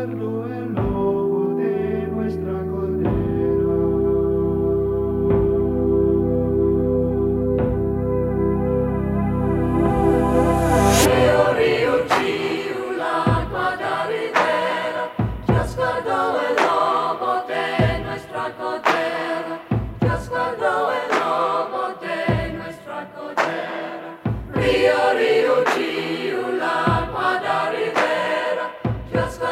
Pueblo è il luogo de nuestra cordera. Rio, Rio, Giu, l'acqua da rivera, Ciascardo è lobo de nuestra cordera. Ciascardo è lobo de nuestra cordera. Rio, Rio, Giu, l'acqua da rivera, Ciascardo